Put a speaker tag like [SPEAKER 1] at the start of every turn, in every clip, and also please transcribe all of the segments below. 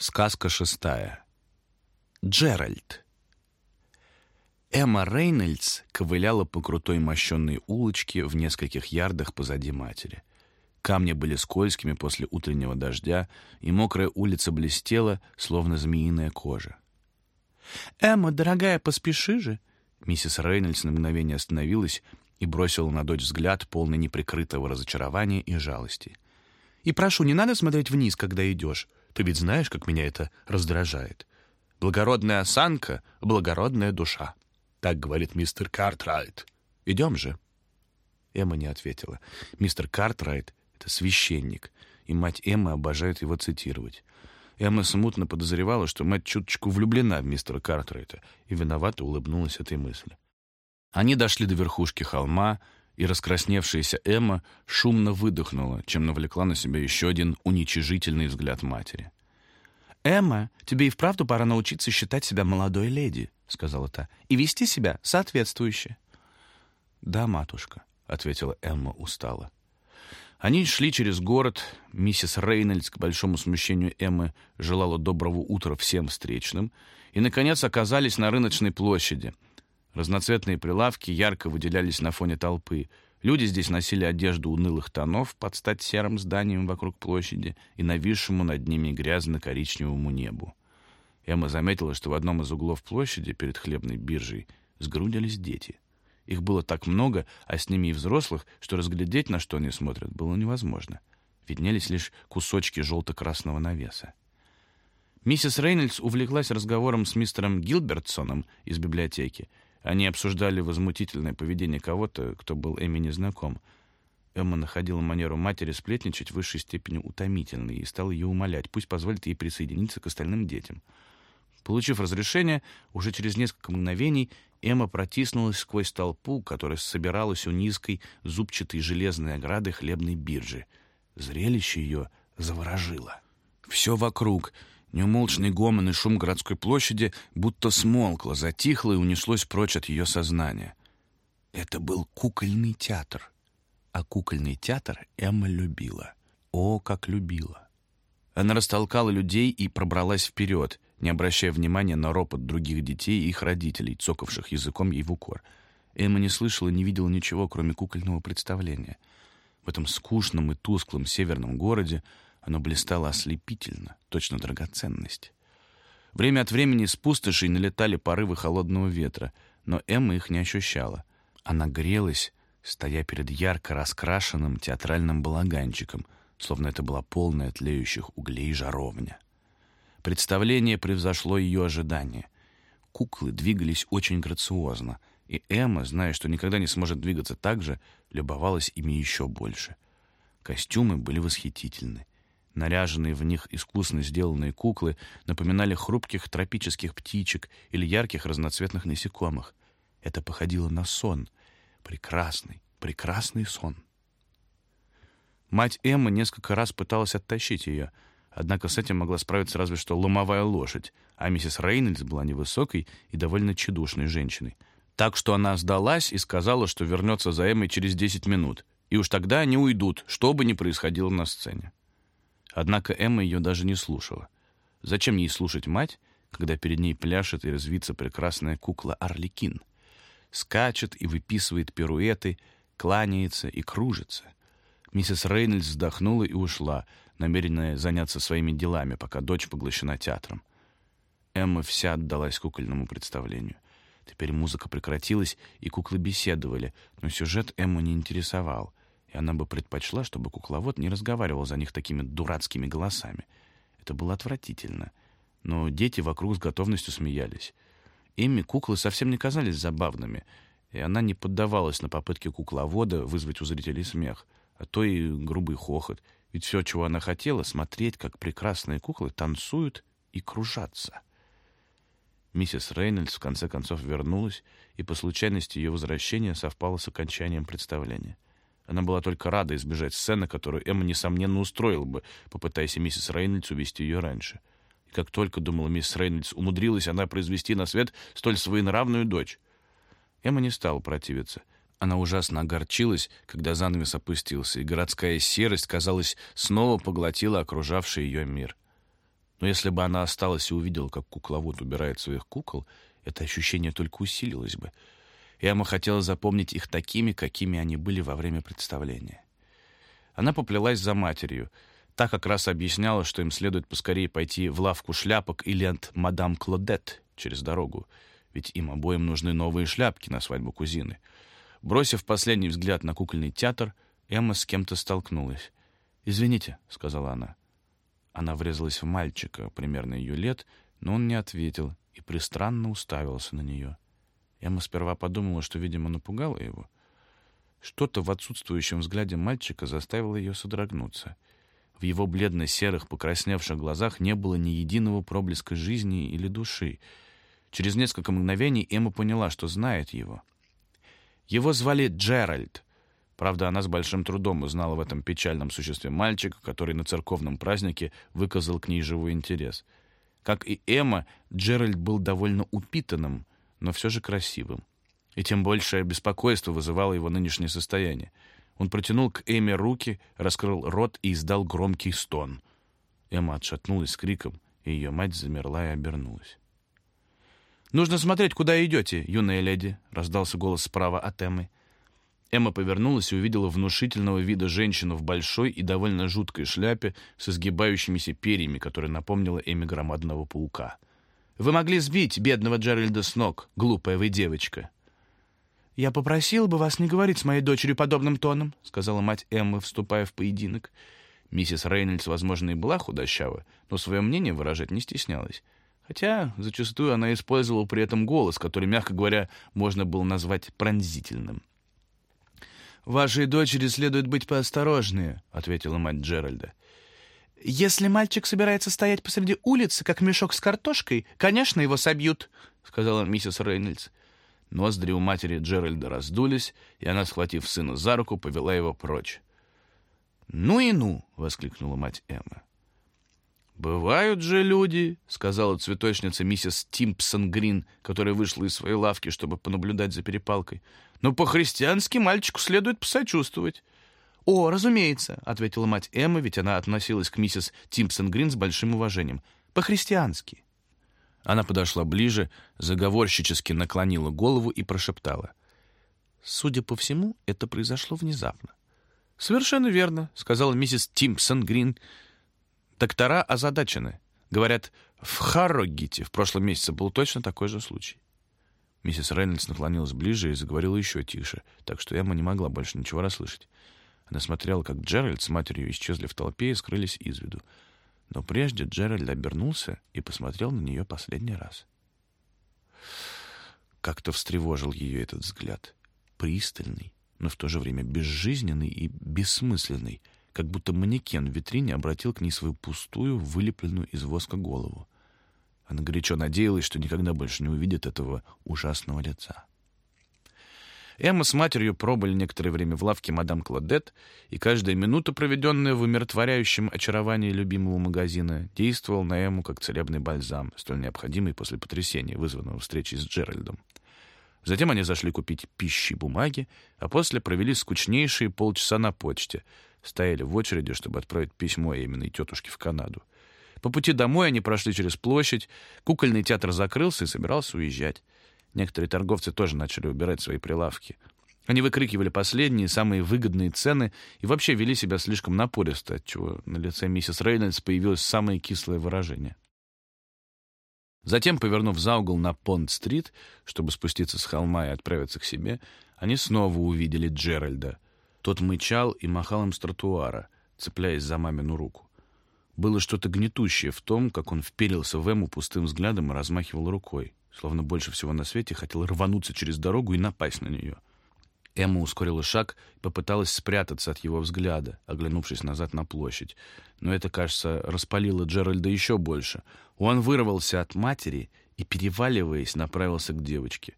[SPEAKER 1] Сказка шестая. Джеральд. Эмма Рейнольдс ковыляла по крутой мощенной улочке в нескольких ярдах позади матери. Камни были скользкими после утреннего дождя, и мокрая улица блестела, словно змеиная кожа.
[SPEAKER 2] «Эмма, дорогая, поспеши же!»
[SPEAKER 1] Миссис Рейнольдс на мгновение остановилась и бросила на дочь взгляд, полный неприкрытого разочарования и жалости.
[SPEAKER 2] «И прошу, не надо смотреть вниз, когда идешь. Ты ведь знаешь, как меня это раздражает. Благородная осанка — благородная душа. Так говорит мистер Картрайт. Идем же.
[SPEAKER 1] Эмма не ответила. Мистер Картрайт — это священник, и мать Эммы обожает его цитировать. Эмма смутно подозревала, что мать чуточку влюблена в мистера Картрайта, и виновато улыбнулась этой мысли. Они дошли до верхушки холма, и раскрасневшаяся Эмма шумно выдохнула, чем навлекла на себя еще один уничижительный взгляд матери.
[SPEAKER 2] «Эмма, тебе и вправду пора научиться считать себя молодой леди», — сказала та, — «и вести себя соответствующе».
[SPEAKER 1] «Да, матушка», — ответила Эмма устало. Они шли через город. Миссис Рейнольдс, к большому смущению Эммы, желала доброго утра всем встречным. И, наконец, оказались на рыночной площади — Разноцветные прилавки ярко выделялись на фоне толпы. Люди здесь носили одежду унылых тонов под стать серым зданием вокруг площади и нависшему над ними грязно-коричневому небу. Эмма заметила, что в одном из углов площади перед хлебной биржей сгрудились дети. Их было так много, а с ними и взрослых, что разглядеть, на что они смотрят, было невозможно. Виднелись лишь кусочки желто-красного навеса. Миссис Рейнольдс увлеклась разговором с мистером Гилбертсоном из библиотеки — они обсуждали возмутительное поведение кого-то, кто был Эми незнаком. Эмма находила манеру матери сплетничать в высшей степени утомительной и стала ее умолять, пусть позволит ей присоединиться к остальным детям. Получив разрешение, уже через несколько мгновений Эмма протиснулась сквозь толпу, которая собиралась у низкой зубчатой железной ограды хлебной биржи. Зрелище ее заворожило. Все вокруг Неумолчный гомон и шум городской площади будто смолкло, затихло и унеслось прочь от ее сознания. Это был кукольный театр. А кукольный театр Эмма любила. О, как любила! Она растолкала людей и пробралась вперед, не обращая внимания на ропот других детей и их родителей, цокавших языком ей в укор. Эмма не слышала, не видела ничего, кроме кукольного представления. В этом скучном и тусклом северном городе оно блистало ослепительно, точно драгоценность. Время от времени с пустошей налетали порывы холодного ветра, но Эмма их не ощущала. Она грелась, стоя перед ярко раскрашенным театральным балаганчиком, словно это была полная тлеющих углей жаровня. Представление превзошло ее ожидания. Куклы двигались очень грациозно, и Эмма, зная, что никогда не сможет двигаться так же, любовалась ими еще больше. Костюмы были восхитительны. Наряженные в них искусно сделанные куклы напоминали хрупких тропических птичек или ярких разноцветных насекомых. Это походило на сон. Прекрасный, прекрасный сон. Мать Эммы несколько раз пыталась оттащить ее, однако с этим могла справиться разве что ломовая лошадь, а миссис Рейнольдс была невысокой и довольно тщедушной женщиной. Так что она сдалась и сказала, что вернется за Эммой через 10 минут, и уж тогда они уйдут, что бы ни происходило на сцене. Однако Эмма ее даже не слушала. Зачем ей слушать мать, когда перед ней пляшет и развится прекрасная кукла Орликин? Скачет и выписывает пируэты, кланяется и кружится. Миссис Рейнольдс вздохнула и ушла, намеренная заняться своими делами, пока дочь поглощена театром. Эмма вся отдалась кукольному представлению. Теперь музыка прекратилась, и куклы беседовали, но сюжет Эмму не интересовал и она бы предпочла, чтобы кукловод не разговаривал за них такими дурацкими голосами. Это было отвратительно. Но дети вокруг с готовностью смеялись. Ими куклы совсем не казались забавными, и она не поддавалась на попытки кукловода вызвать у зрителей смех, а то и грубый хохот. Ведь все, чего она хотела, смотреть, как прекрасные куклы танцуют и кружатся. Миссис Рейнольдс в конце концов вернулась, и по случайности ее возвращение совпало с окончанием представления. Она была только рада избежать сцены, которую Эмма, несомненно, устроила бы, попытаясь миссис Рейнольдс увести ее раньше. И как только, думала миссис Рейнольдс, умудрилась она произвести на свет столь своенравную дочь. Эмма не стала противиться. Она ужасно огорчилась, когда занавес опустился, и городская серость, казалось, снова поглотила окружавший ее мир. Но если бы она осталась и увидела, как кукловод убирает своих кукол, это ощущение только усилилось бы. Эмма хотела запомнить их такими, какими они были во время представления. Она поплелась за матерью. Та как раз объясняла, что им следует поскорее пойти в лавку шляпок или от мадам Клодет через дорогу, ведь им обоим нужны новые шляпки на свадьбу кузины. Бросив последний взгляд на кукольный театр, Эмма с кем-то столкнулась. «Извините», — сказала она. Она врезалась в мальчика, примерно ее лет, но он не ответил и пристранно уставился на нее. Эмма сперва подумала, что, видимо, напугала его. Что-то в отсутствующем взгляде мальчика заставило ее содрогнуться. В его бледно-серых, покрасневших глазах не было ни единого проблеска жизни или души. Через несколько мгновений Эмма поняла, что знает его. Его звали Джеральд, Правда, она с большим трудом узнала в этом печальном существе мальчика, который на церковном празднике выказал к ней живой интерес. Как и Эмма, Джеральд был довольно упитанным, но все же красивым. И тем большее беспокойство вызывало его нынешнее состояние. Он протянул к Эмме руки, раскрыл рот и издал громкий стон. Эмма отшатнулась с криком, и ее мать замерла и обернулась. «Нужно смотреть, куда идете, юная леди», — раздался голос справа от Эммы. Эмма повернулась и увидела внушительного вида женщину в большой и довольно жуткой шляпе с изгибающимися перьями, которая напомнила Эмме громадного паука. «Вы могли сбить бедного Джеральда с ног, глупая вы девочка». «Я попросила бы вас не говорить с моей дочерью подобным тоном», сказала мать Эммы, вступая в поединок. Миссис Рейнольдс, возможно, и была худощава, но свое мнение выражать не стеснялась. Хотя зачастую она использовала при этом голос, который, мягко говоря, можно было назвать пронзительным. «Вашей дочери следует быть поосторожнее», — ответила мать Джеральда. «Если мальчик собирается стоять посреди улицы, как мешок с картошкой, конечно, его собьют», — сказала миссис Рейнольдс. Ноздри у матери Джеральда раздулись, и она, схватив сына за руку, повела его прочь. «Ну и ну!» — воскликнула мать Эмма. «Бывают же люди», — сказала цветочница миссис Тимпсон Грин, которая вышла из своей лавки, чтобы понаблюдать за перепалкой. «Но по-христиански мальчику следует посочувствовать». «О, разумеется», — ответила мать Эммы, ведь она относилась к миссис Тимпсон Грин с большим уважением. «По-христиански». Она подошла ближе, заговорщически наклонила голову и прошептала. «Судя по всему, это произошло внезапно». «Совершенно верно», — сказала миссис Тимпсон Грин, — Доктора озадачены. Говорят, в Харрогите в прошлом месяце был точно такой же случай. Миссис Рейнольдс наклонилась ближе и заговорила еще тише, так что Эмма не могла больше ничего расслышать. Она смотрела, как Джеральд с матерью исчезли в толпе и скрылись из виду. Но прежде Джеральд обернулся и посмотрел на нее последний раз. Как-то встревожил ее этот взгляд. Пристальный, но в то же время безжизненный и бессмысленный — как будто манекен в витрине обратил к ней свою пустую, вылепленную из воска голову. Она горячо надеялась, что никогда больше не увидит этого ужасного лица. Эмма с матерью пробыли некоторое время в лавке мадам Кладет, и каждая минута, проведенная в умиротворяющем очаровании любимого магазина, действовала на Эмму как целебный бальзам, столь необходимый после потрясения, вызванного встречей с Джеральдом. Затем они зашли купить пищи и бумаги, а после провели скучнейшие полчаса на почте — стояли в очереди, чтобы отправить письмо именно тетушке в Канаду. По пути домой они прошли через площадь, кукольный театр закрылся и собирался уезжать. Некоторые торговцы тоже начали убирать свои прилавки. Они выкрикивали последние, самые выгодные цены и вообще вели себя слишком напористо, отчего на лице миссис Рейнольдс появилось самое кислое выражение. Затем, повернув за угол на Понд-стрит, чтобы спуститься с холма и отправиться к себе, они снова увидели Джеральда — тот мычал и махал им с тротуара, цепляясь за мамину руку. Было что-то гнетущее в том, как он вперился в Эму пустым взглядом и размахивал рукой, словно больше всего на свете хотел рвануться через дорогу и напасть на нее. Эмма ускорила шаг и попыталась спрятаться от его взгляда, оглянувшись назад на площадь. Но это, кажется, распалило Джеральда еще больше. Он вырвался от матери и, переваливаясь, направился к девочке.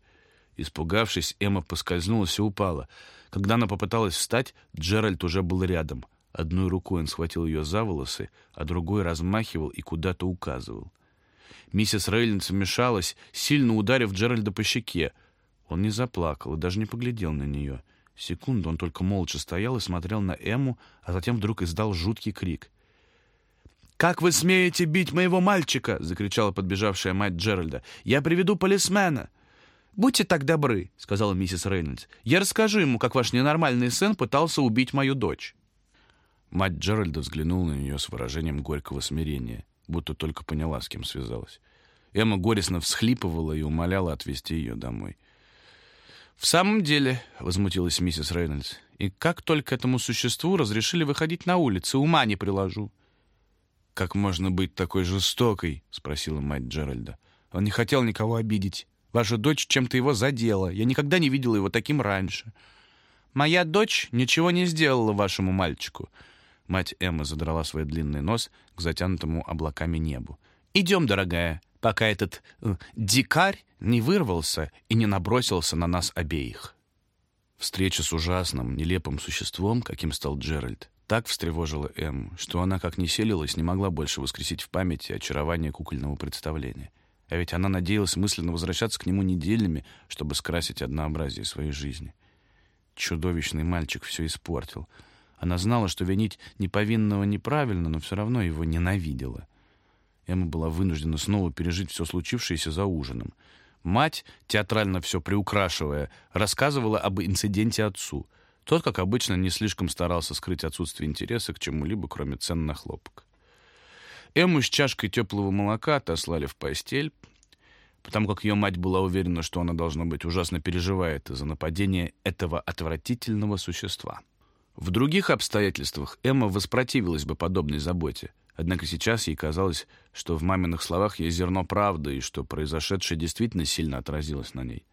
[SPEAKER 1] Испугавшись, Эмма поскользнулась и упала — когда она попыталась встать, Джеральд уже был рядом. Одной рукой он схватил ее за волосы, а другой размахивал и куда-то указывал. Миссис Рейлинс вмешалась, сильно ударив Джеральда по щеке. Он не заплакал и даже не поглядел на нее. Секунду он только молча стоял и смотрел на Эмму, а затем вдруг издал жуткий крик. «Как вы смеете бить моего мальчика?» — закричала подбежавшая мать Джеральда. «Я приведу полисмена!» «Будьте так добры», — сказала миссис Рейнольдс. «Я расскажу ему, как ваш ненормальный сын пытался убить мою дочь». Мать Джеральда взглянула на нее с выражением горького смирения, будто только поняла, с кем связалась. Эмма горестно всхлипывала и умоляла отвезти ее домой. «В самом деле», — возмутилась миссис Рейнольдс, «и как только этому существу разрешили выходить на улицы, ума не приложу». «Как можно быть такой жестокой?» — спросила мать Джеральда. «Он не хотел никого обидеть. Ваша дочь чем-то его задела. Я никогда не видела его таким раньше». «Моя дочь ничего не сделала вашему мальчику». Мать Эммы задрала свой длинный нос к затянутому облаками небу. «Идем, дорогая, пока этот э, дикарь не вырвался и не набросился на нас обеих». Встреча с ужасным, нелепым существом, каким стал Джеральд, так встревожила Эмму, что она, как ни селилась, не могла больше воскресить в памяти очарование кукольного представления. А ведь она надеялась мысленно возвращаться к нему неделями, чтобы скрасить однообразие своей жизни. Чудовищный мальчик все испортил. Она знала, что винить неповинного неправильно, но все равно его ненавидела. Эмма была вынуждена снова пережить все случившееся за ужином. Мать, театрально все приукрашивая, рассказывала об инциденте отцу. Тот, как обычно, не слишком старался скрыть отсутствие интереса к чему-либо, кроме цен на хлопок. Эмму с чашкой теплого молока отослали в постель, потому как ее мать была уверена, что она, должно быть, ужасно переживает из-за нападения этого отвратительного существа. В других обстоятельствах Эмма воспротивилась бы подобной заботе, Однако сейчас ей казалось, что в маминых словах есть зерно правды, и что произошедшее действительно сильно отразилось на ней.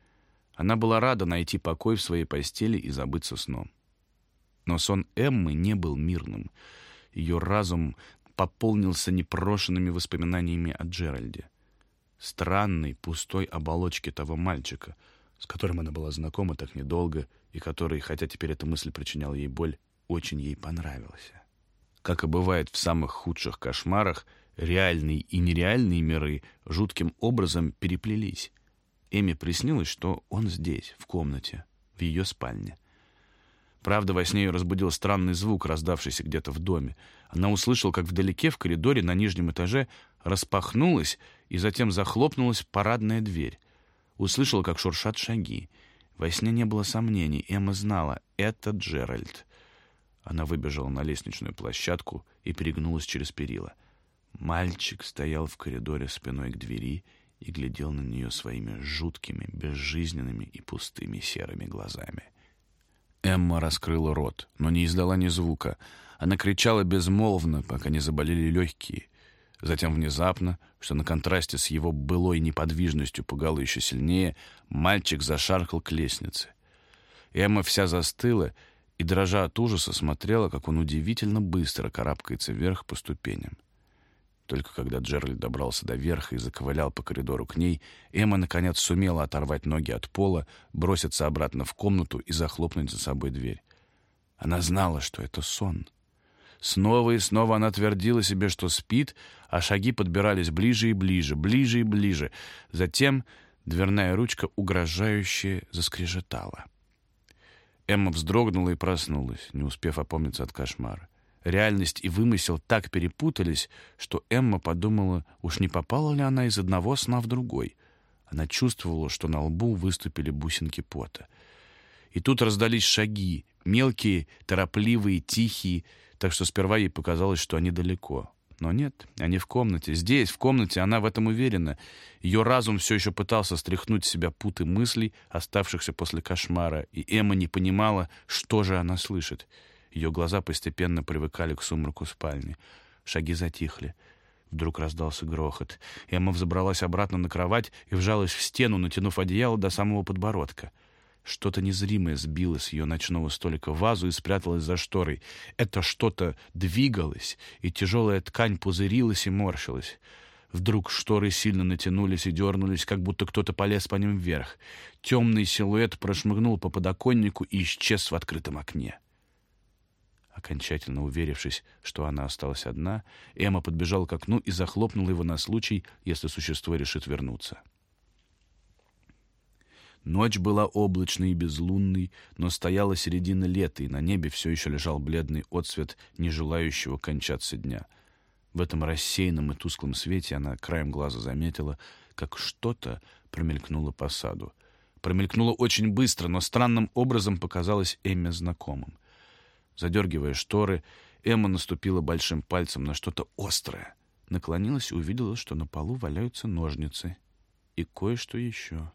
[SPEAKER 1] Она была рада найти покой в своей постели и забыться сном. Но сон Эммы не был мирным. Ее разум пополнился непрошенными воспоминаниями о Джеральде. Странной, пустой оболочке того мальчика, с которым она была знакома так недолго, и который, хотя теперь эта мысль причиняла ей боль, очень ей понравился. Как и бывает в самых худших кошмарах, реальные и нереальные миры жутким образом переплелись. Эми приснилось, что он здесь, в комнате, в ее спальне. Правда, во сне ее разбудил странный звук, раздавшийся где-то в доме. Она услышала, как вдалеке в коридоре на нижнем этаже распахнулась и затем захлопнулась парадная дверь. Услышала, как шуршат шаги. Во сне не было сомнений. Эмма знала — это Джеральд. Она выбежала на лестничную площадку и перегнулась через перила. Мальчик стоял в коридоре спиной к двери и глядел на нее своими жуткими, безжизненными и пустыми серыми глазами. Эмма раскрыла рот, но не издала ни звука. Она кричала безмолвно, пока не заболели легкие. Затем внезапно, что на контрасте с его былой неподвижностью пугало еще сильнее, мальчик зашаркал к лестнице. Эмма вся застыла и, дрожа от ужаса, смотрела, как он удивительно быстро карабкается вверх по ступеням. Только когда Джеральд добрался до верха и заковылял по коридору к ней, Эмма, наконец, сумела оторвать ноги от пола, броситься обратно в комнату и захлопнуть за собой дверь. Она знала, что это сон. Снова и снова она твердила себе, что спит, а шаги подбирались ближе и ближе, ближе и ближе. Затем дверная ручка угрожающе заскрежетала. Эмма вздрогнула и проснулась, не успев опомниться от кошмара. Реальность и вымысел так перепутались, что Эмма подумала, уж не попала ли она из одного сна в другой. Она чувствовала, что на лбу выступили бусинки пота. И тут раздались шаги, мелкие, торопливые, тихие, так что сперва ей показалось, что они далеко. Но нет, они в комнате. Здесь, в комнате, она в этом уверена. Ее разум все еще пытался стряхнуть с себя путы мыслей, оставшихся после кошмара, и Эмма не понимала, что же она слышит. Ее глаза постепенно привыкали к сумраку спальни. Шаги затихли. Вдруг раздался грохот. Эмма взобралась обратно на кровать и вжалась в стену, натянув одеяло до самого подбородка. Что-то незримое сбило с ее ночного столика вазу и спряталось за шторой. Это что-то двигалось, и тяжелая ткань пузырилась и морщилась. Вдруг шторы сильно натянулись и дернулись, как будто кто-то полез по ним вверх. Темный силуэт прошмыгнул по подоконнику и исчез в открытом окне. Окончательно уверившись, что она осталась одна, Эмма подбежала к окну и захлопнула его на случай, если существо решит вернуться. Ночь была облачной и безлунной, но стояла середина лета, и на небе все еще лежал бледный отсвет нежелающего кончаться дня. В этом рассеянном и тусклом свете она краем глаза заметила, как что-то промелькнуло по саду. Промелькнуло очень быстро, но странным образом показалось Эмме знакомым. Задергивая шторы, Эмма наступила большим пальцем на что-то острое. Наклонилась и увидела, что на полу валяются ножницы. И кое-что еще.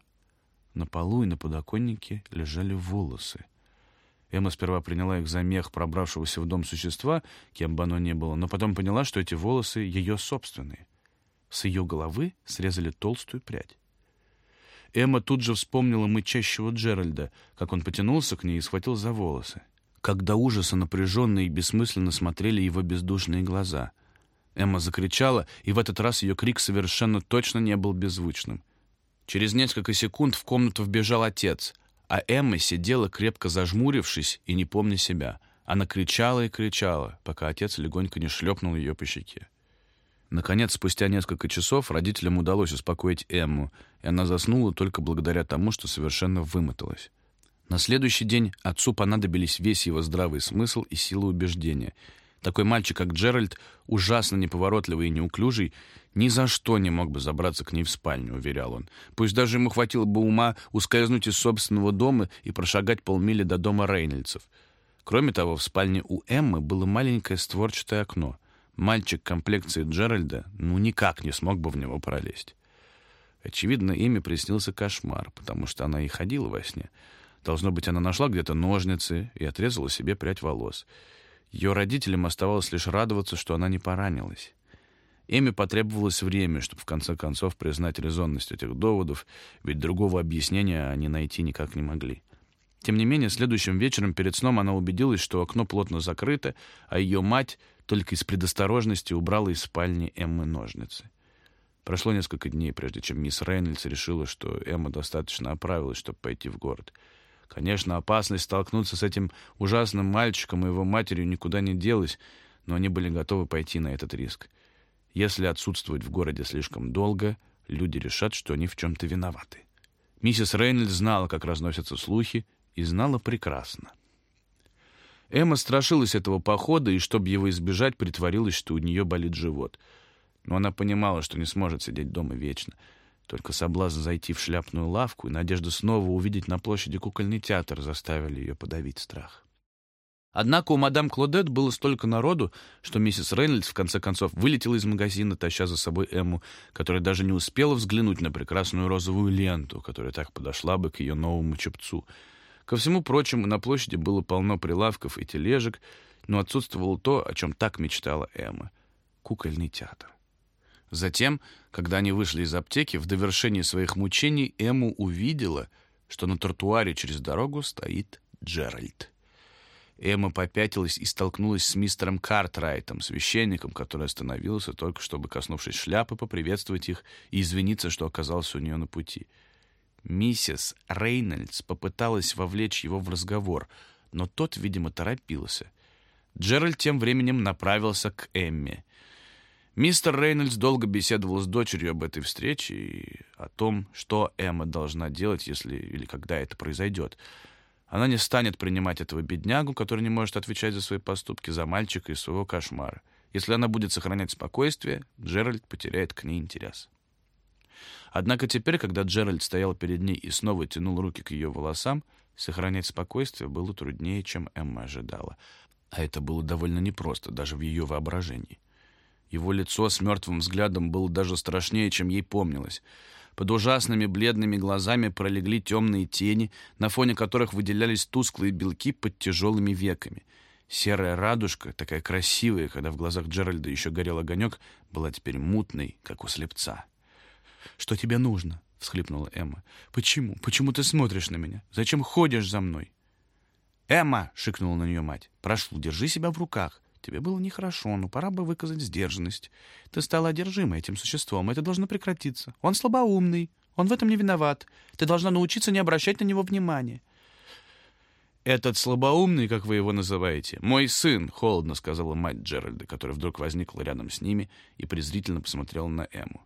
[SPEAKER 1] На полу и на подоконнике лежали волосы. Эмма сперва приняла их за мех пробравшегося в дом существа, кем бы оно ни было, но потом поняла, что эти волосы ее собственные. С ее головы срезали толстую прядь. Эмма тут же вспомнила мычащего Джеральда, как он потянулся к ней и схватил за волосы. Как до ужаса напряженно и бессмысленно смотрели его бездушные глаза. Эмма закричала, и в этот раз ее крик совершенно точно не был беззвучным. Через несколько секунд в комнату вбежал отец, а Эмма сидела, крепко зажмурившись и не помня себя. Она кричала и кричала, пока отец легонько не шлепнул ее по щеке. Наконец, спустя несколько часов родителям удалось успокоить Эмму, и она заснула только благодаря тому, что совершенно вымоталась. На следующий день отцу понадобились весь его здравый смысл и сила убеждения. Такой мальчик, как Джеральд, ужасно неповоротливый и неуклюжий, ни за что не мог бы забраться к ней в спальню, уверял он. Пусть даже ему хватило бы ума ускользнуть из собственного дома и прошагать полмили до дома Рейнольдсов. Кроме того, в спальне у Эммы было маленькое створчатое окно — мальчик комплекции Джеральда ну никак не смог бы в него пролезть. Очевидно, ими приснился кошмар, потому что она и ходила во сне. Должно быть, она нашла где-то ножницы и отрезала себе прядь волос. Ее родителям оставалось лишь радоваться, что она не поранилась. Эми потребовалось время, чтобы в конце концов признать резонность этих доводов, ведь другого объяснения они найти никак не могли. Тем не менее, следующим вечером перед сном она убедилась, что окно плотно закрыто, а ее мать только из предосторожности убрала из спальни Эммы ножницы. Прошло несколько дней, прежде чем мисс Рейнольдс решила, что Эмма достаточно оправилась, чтобы пойти в город. Конечно, опасность столкнуться с этим ужасным мальчиком и его матерью никуда не делась, но они были готовы пойти на этот риск. Если отсутствовать в городе слишком долго, люди решат, что они в чем-то виноваты. Миссис Рейнольдс знала, как разносятся слухи, и знала прекрасно. Эмма страшилась этого похода и, чтобы его избежать, притворилась, что у нее болит живот. Но она понимала, что не сможет сидеть дома вечно. Только соблазн зайти в шляпную лавку и надежда снова увидеть на площади кукольный театр заставили ее подавить страх. Однако у мадам Клодет было столько народу, что миссис Рейнольдс в конце концов вылетела из магазина, таща за собой Эмму, которая даже не успела взглянуть на прекрасную розовую ленту, которая так подошла бы к ее новому чепцу — Ко всему прочему, на площади было полно прилавков и тележек, но отсутствовало то, о чем так мечтала Эмма — кукольный театр. Затем, когда они вышли из аптеки, в довершении своих мучений Эмма увидела, что на тротуаре через дорогу стоит Джеральд. Эмма попятилась и столкнулась с мистером Картрайтом, священником, который остановился только чтобы, коснувшись шляпы, поприветствовать их и извиниться, что оказался у нее на пути — Миссис Рейнольдс попыталась вовлечь его в разговор, но тот, видимо, торопился. Джеральд тем временем направился к Эмме. Мистер Рейнольдс долго беседовал с дочерью об этой встрече и о том, что Эмма должна делать, если или когда это произойдет. Она не станет принимать этого беднягу, который не может отвечать за свои поступки, за мальчика и своего кошмара. Если она будет сохранять спокойствие, Джеральд потеряет к ней интерес. Однако теперь, когда Джеральд стоял перед ней и снова тянул руки к ее волосам, сохранять спокойствие было труднее, чем Эмма ожидала. А это было довольно непросто, даже в ее воображении. Его лицо с мертвым взглядом было даже страшнее, чем ей помнилось. Под ужасными бледными глазами пролегли темные тени, на фоне которых выделялись тусклые белки под тяжелыми веками. Серая радужка, такая красивая, когда в глазах Джеральда еще горел огонек, была теперь мутной, как у слепца. «Что тебе нужно?» — всхлипнула Эмма. «Почему? Почему ты смотришь на меня? Зачем ходишь за мной?» «Эмма!» — шикнула на нее мать. «Прошу, держи себя в руках. Тебе было нехорошо, но пора бы выказать сдержанность. Ты стала одержимой этим существом, это должно прекратиться. Он слабоумный, он в этом не виноват. Ты должна научиться не обращать на него внимания». «Этот слабоумный, как вы его называете, мой сын», — холодно сказала мать Джеральда, которая вдруг возникла рядом с ними и презрительно посмотрела на Эмму.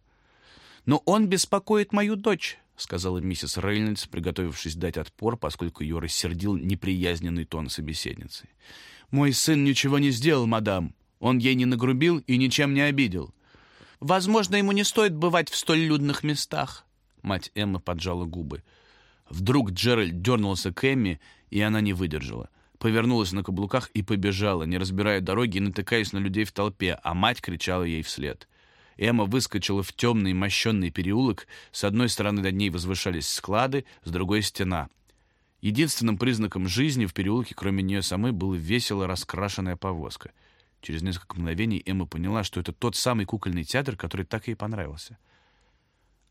[SPEAKER 1] «Но он беспокоит мою дочь», — сказала миссис Рейнольдс, приготовившись дать отпор, поскольку ее рассердил неприязненный тон собеседницы. «Мой сын ничего не сделал, мадам. Он ей не нагрубил и ничем не обидел. Возможно, ему не стоит бывать в столь людных местах. Мать Эммы поджала губы. Вдруг Джеральд дернулся к Эмме, и она не выдержала. Повернулась на каблуках и побежала, не разбирая дороги и натыкаясь на людей в толпе, а мать кричала ей вслед. Эмма выскочила в темный мощенный переулок. С одной стороны над ней возвышались склады, с другой — стена. Единственным признаком жизни в переулке, кроме нее самой, была весело раскрашенная повозка. Через несколько мгновений Эмма поняла, что это тот самый кукольный театр, который так ей понравился.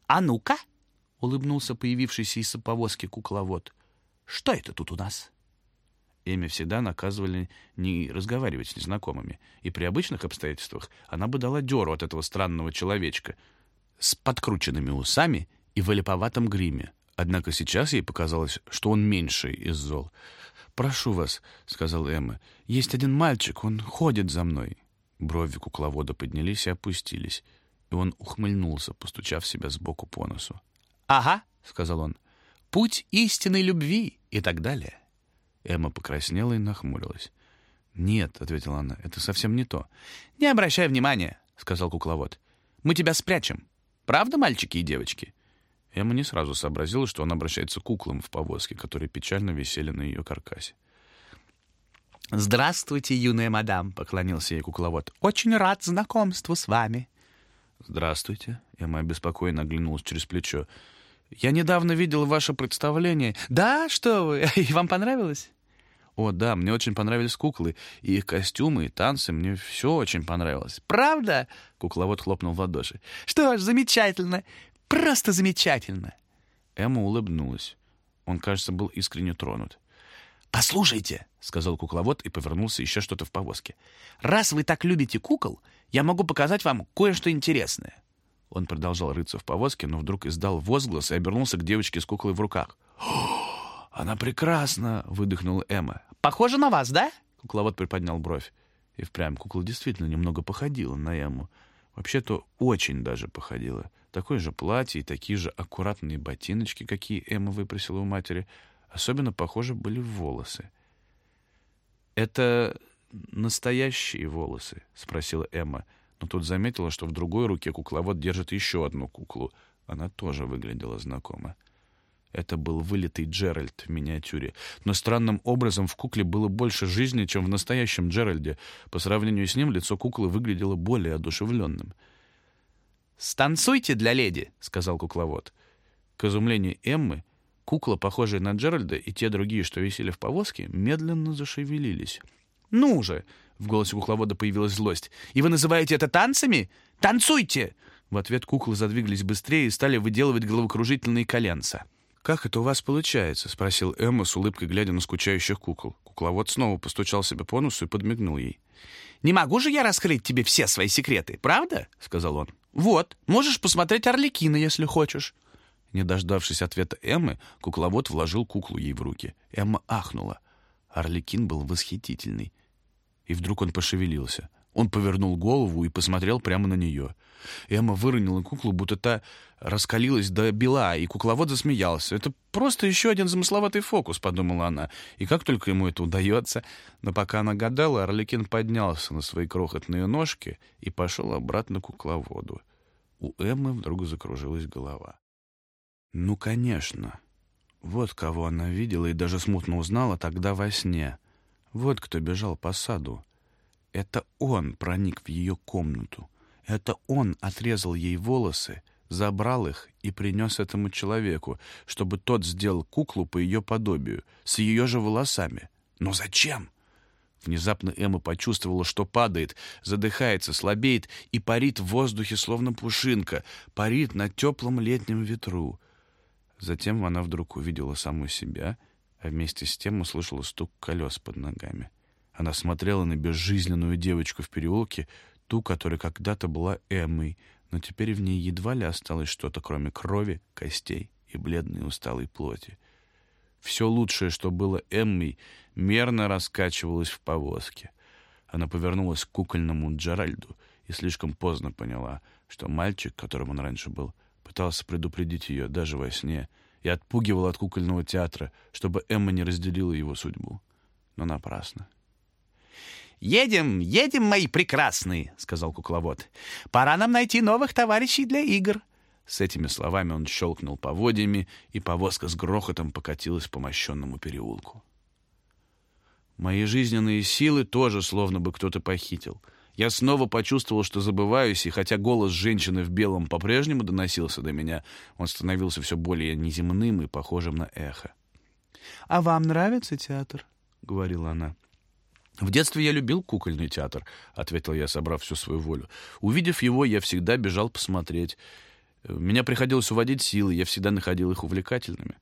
[SPEAKER 3] «А ну-ка!» — улыбнулся появившийся из повозки кукловод. «Что это тут у нас?»
[SPEAKER 1] Эми всегда наказывали не разговаривать с незнакомыми, и при обычных обстоятельствах она бы дала дёру от этого странного человечка с подкрученными усами и в олиповатом гриме. Однако сейчас ей показалось, что он меньший из зол. «Прошу вас», — сказал Эмма, — «есть один мальчик, он ходит за мной». Брови кукловода поднялись и опустились, и он ухмыльнулся, постучав себя сбоку по носу.
[SPEAKER 3] «Ага», — сказал он, — «путь истинной любви» и так далее.
[SPEAKER 1] Эмма покраснела и нахмурилась. «Нет», — ответила она, — «это совсем не то».
[SPEAKER 3] «Не обращай внимания», — сказал кукловод. «Мы тебя спрячем. Правда, мальчики и девочки?»
[SPEAKER 1] Эмма не сразу сообразила, что он обращается к куклам в повозке, которые печально висели на ее каркасе.
[SPEAKER 3] «Здравствуйте, юная мадам», — поклонился ей кукловод. «Очень рад знакомству с вами».
[SPEAKER 1] «Здравствуйте», — Эмма обеспокоенно оглянулась через плечо. «Я недавно видел ваше представление».
[SPEAKER 3] «Да, что вы? И вам понравилось?»
[SPEAKER 1] О, да, мне очень понравились куклы, и их костюмы, и танцы, мне все очень понравилось.
[SPEAKER 3] Правда?
[SPEAKER 1] Кукловод хлопнул в ладоши.
[SPEAKER 3] Что ж, замечательно, просто замечательно.
[SPEAKER 1] Эмма улыбнулась. Он, кажется, был искренне тронут.
[SPEAKER 3] «Послушайте», — сказал кукловод и повернулся еще что-то в повозке. «Раз вы так любите кукол, я могу показать вам кое-что интересное».
[SPEAKER 1] Он продолжал рыться в повозке, но вдруг издал возглас и обернулся к девочке с куклой в руках. «Она прекрасна!» — выдохнула Эмма.
[SPEAKER 3] «Похоже на вас, да?»
[SPEAKER 1] Кукловод приподнял бровь. И впрямь кукла действительно немного походила на Эмму. Вообще-то очень даже походила. Такое же платье и такие же аккуратные ботиночки, какие Эмма выпросила у матери. Особенно похожи были волосы. «Это настоящие волосы?» — спросила Эмма. Но тут заметила, что в другой руке кукловод держит еще одну куклу. Она тоже выглядела знакомо. Это был вылитый Джеральд в миниатюре. Но странным образом в кукле было больше жизни, чем в настоящем Джеральде. По сравнению с ним лицо куклы выглядело более одушевленным.
[SPEAKER 3] «Станцуйте для леди», — сказал кукловод.
[SPEAKER 1] К изумлению Эммы, кукла, похожая на Джеральда, и те другие, что висели в повозке, медленно зашевелились.
[SPEAKER 3] «Ну же!» — в голосе кукловода появилась злость. «И вы называете это танцами? Танцуйте!»
[SPEAKER 1] В ответ куклы задвигались быстрее и стали выделывать головокружительные коленца. «Как это у вас получается?» — спросил Эмма с улыбкой, глядя на скучающих кукол. Кукловод снова постучал себе по носу и подмигнул ей.
[SPEAKER 3] «Не могу же я раскрыть тебе все свои секреты, правда?» — сказал он. «Вот, можешь посмотреть Орликина, если хочешь».
[SPEAKER 1] Не дождавшись ответа Эммы, кукловод вложил куклу ей в руки. Эмма ахнула. Орликин был восхитительный. И вдруг он пошевелился. Он повернул голову и посмотрел прямо на нее. Эмма выронила куклу, будто та раскалилась до бела, и кукловод засмеялся. «Это просто еще один замысловатый фокус», — подумала она. И как только ему это удается... Но пока она гадала, Орликин поднялся на свои крохотные ножки и пошел обратно к кукловоду. У Эммы вдруг закружилась голова. «Ну, конечно. Вот кого она видела и даже смутно узнала тогда во сне. Вот кто бежал по саду. Это он проник в ее комнату. Это он отрезал ей волосы, забрал их и принес этому человеку, чтобы тот сделал куклу по ее подобию, с ее же волосами. Но зачем? Внезапно Эмма почувствовала, что падает, задыхается, слабеет и парит в воздухе, словно пушинка, парит на теплом летнем ветру. Затем она вдруг увидела саму себя, а вместе с тем услышала стук колес под ногами. Она смотрела на безжизненную девочку в переулке, ту, которая когда-то была Эммой, но теперь в ней едва ли осталось что-то, кроме крови, костей и бледной усталой плоти. Все лучшее, что было Эммой, мерно раскачивалось в повозке. Она повернулась к кукольному Джеральду и слишком поздно поняла, что мальчик, которым он раньше был, пытался предупредить ее даже во сне и отпугивал от кукольного театра, чтобы Эмма не разделила его судьбу. Но напрасно.
[SPEAKER 3] «Едем, едем, мои прекрасные!» — сказал кукловод. «Пора нам найти новых товарищей для игр!»
[SPEAKER 1] С этими словами он щелкнул поводьями, и повозка с грохотом покатилась по мощенному переулку. Мои жизненные силы тоже словно бы кто-то похитил. Я снова почувствовал, что забываюсь, и хотя голос женщины в белом по-прежнему доносился до меня, он становился все более неземным и похожим на эхо.
[SPEAKER 2] «А вам нравится театр?» — говорила она.
[SPEAKER 1] «В детстве я любил кукольный театр», — ответил я, собрав всю свою волю. Увидев его, я всегда бежал посмотреть. Меня приходилось уводить силы, я всегда находил их увлекательными.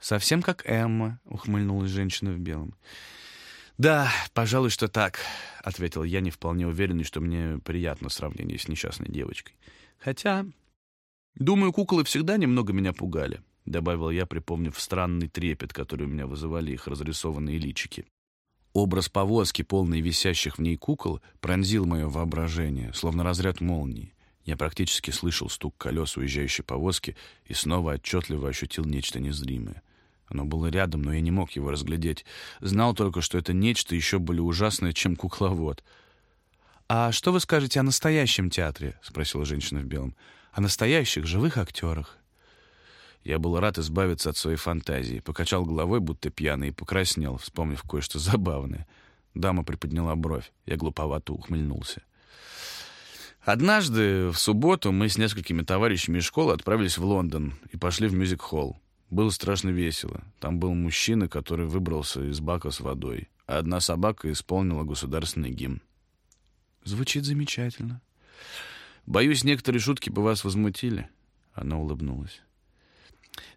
[SPEAKER 2] «Совсем как Эмма», — ухмыльнулась женщина в белом.
[SPEAKER 1] «Да, пожалуй, что так», — ответил я, не вполне уверенный, что мне приятно сравнение с несчастной девочкой. «Хотя, думаю, куклы всегда немного меня пугали», — добавил я, припомнив странный трепет, который у меня вызывали их разрисованные личики. Образ повозки, полный висящих в ней кукол, пронзил мое воображение, словно разряд молнии. Я практически слышал стук колес уезжающей повозки и снова отчетливо ощутил нечто незримое — оно было рядом, но я не мог его разглядеть. Знал только, что это нечто еще более ужасное, чем кукловод.
[SPEAKER 2] «А что вы скажете о настоящем театре?» — спросила женщина в белом. «О настоящих живых актерах?»
[SPEAKER 1] Я был рад избавиться от своей фантазии. Покачал головой, будто пьяный, и покраснел, вспомнив кое-что забавное. Дама приподняла бровь. Я глуповато ухмыльнулся. Однажды, в субботу, мы с несколькими товарищами из школы отправились в Лондон и пошли в мюзик-холл. Было страшно весело. Там был мужчина, который выбрался из бака с водой, а одна собака исполнила государственный гимн.
[SPEAKER 2] Звучит замечательно.
[SPEAKER 1] Боюсь, некоторые шутки бы вас возмутили. Она улыбнулась.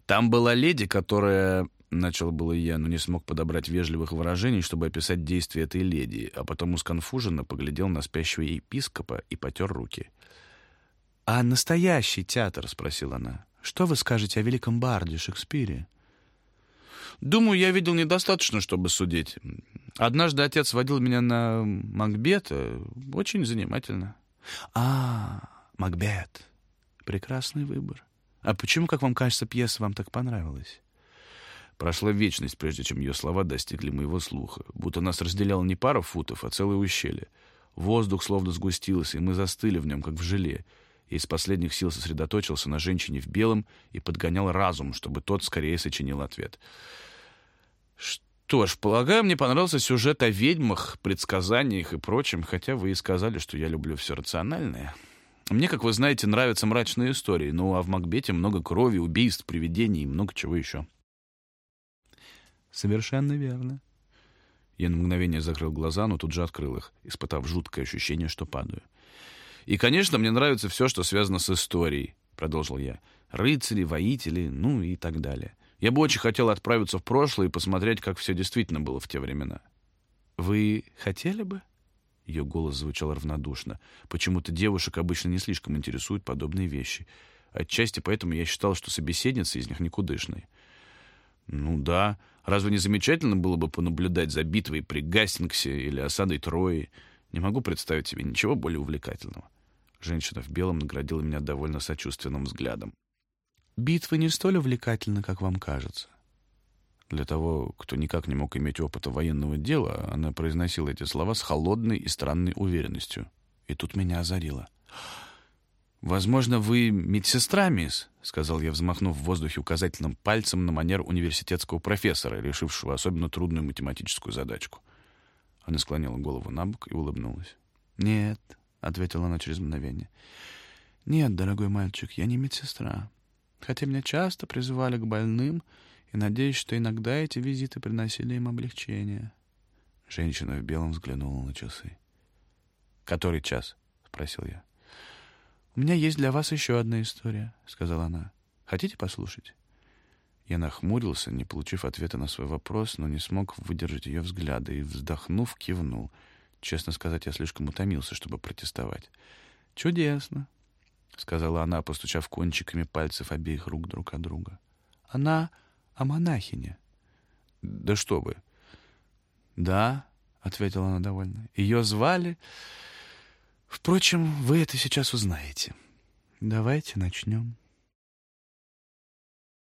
[SPEAKER 1] Там была леди, которая... Начал было я, но не смог подобрать вежливых выражений, чтобы описать действия этой леди, а потом усконфуженно поглядел на спящего епископа и потер руки.
[SPEAKER 2] «А настоящий театр?» — спросила она. Что вы скажете о великом барде Шекспире?
[SPEAKER 1] Думаю, я видел недостаточно, чтобы судить. Однажды отец водил меня на Макбета. Очень занимательно.
[SPEAKER 2] А, Макбет. Прекрасный выбор. А почему, как вам кажется, пьеса вам так понравилась?
[SPEAKER 1] Прошла вечность, прежде чем ее слова достигли моего слуха, будто нас разделяло не пара футов, а целое ущелье. Воздух словно сгустился, и мы застыли в нем, как в желе и из последних сил сосредоточился на женщине в белом и подгонял разум, чтобы тот скорее сочинил ответ. Что ж, полагаю, мне понравился сюжет о ведьмах, предсказаниях и прочем, хотя вы и сказали, что я люблю все рациональное. Мне, как вы знаете, нравятся мрачные истории, ну а в Макбете много крови, убийств, привидений и много чего еще.
[SPEAKER 2] Совершенно верно.
[SPEAKER 1] Я на мгновение закрыл глаза, но тут же открыл их, испытав жуткое ощущение, что падаю. И, конечно, мне нравится все, что связано с историей, продолжил я. Рыцари, воители, ну и так далее. Я бы очень хотел отправиться в прошлое и посмотреть, как все действительно было в те времена.
[SPEAKER 2] Вы хотели бы?
[SPEAKER 1] Ее голос звучал равнодушно. Почему-то девушек обычно не слишком интересуют подобные вещи. Отчасти поэтому я считал, что собеседница из них никудышная. Ну да, разве не замечательно было бы понаблюдать за битвой при Гастингсе или осадой Трои? Не могу представить себе ничего более увлекательного. Женщина в белом наградила меня довольно сочувственным взглядом.
[SPEAKER 2] «Битвы не столь увлекательны, как вам кажется».
[SPEAKER 1] Для того, кто никак не мог иметь опыта военного дела, она произносила эти слова с холодной и странной уверенностью. И тут меня озарило. «Возможно, вы медсестра, мисс?» — сказал я, взмахнув в воздухе указательным пальцем на манер университетского профессора, решившего особенно трудную математическую задачку. Она склонила голову на бок и улыбнулась.
[SPEAKER 2] «Нет», — ответила она через мгновение. «Нет, дорогой мальчик, я не медсестра. Хотя меня часто призывали к больным, и надеюсь, что иногда эти визиты приносили им облегчение».
[SPEAKER 1] Женщина в белом взглянула на часы. «Который час?» — спросил я.
[SPEAKER 2] «У меня есть для вас еще одна история», — сказала она. «Хотите послушать?»
[SPEAKER 1] Я нахмурился, не получив ответа на свой вопрос, но не смог выдержать ее взгляда и, вздохнув, кивнул — Честно сказать, я слишком утомился, чтобы протестовать.
[SPEAKER 2] «Чудесно», — сказала она, постучав кончиками пальцев обеих рук друг от друга. «Она о монахине».
[SPEAKER 1] «Да что вы!»
[SPEAKER 2] «Да», — ответила она довольно. «Ее звали...» «Впрочем, вы это сейчас узнаете. Давайте начнем».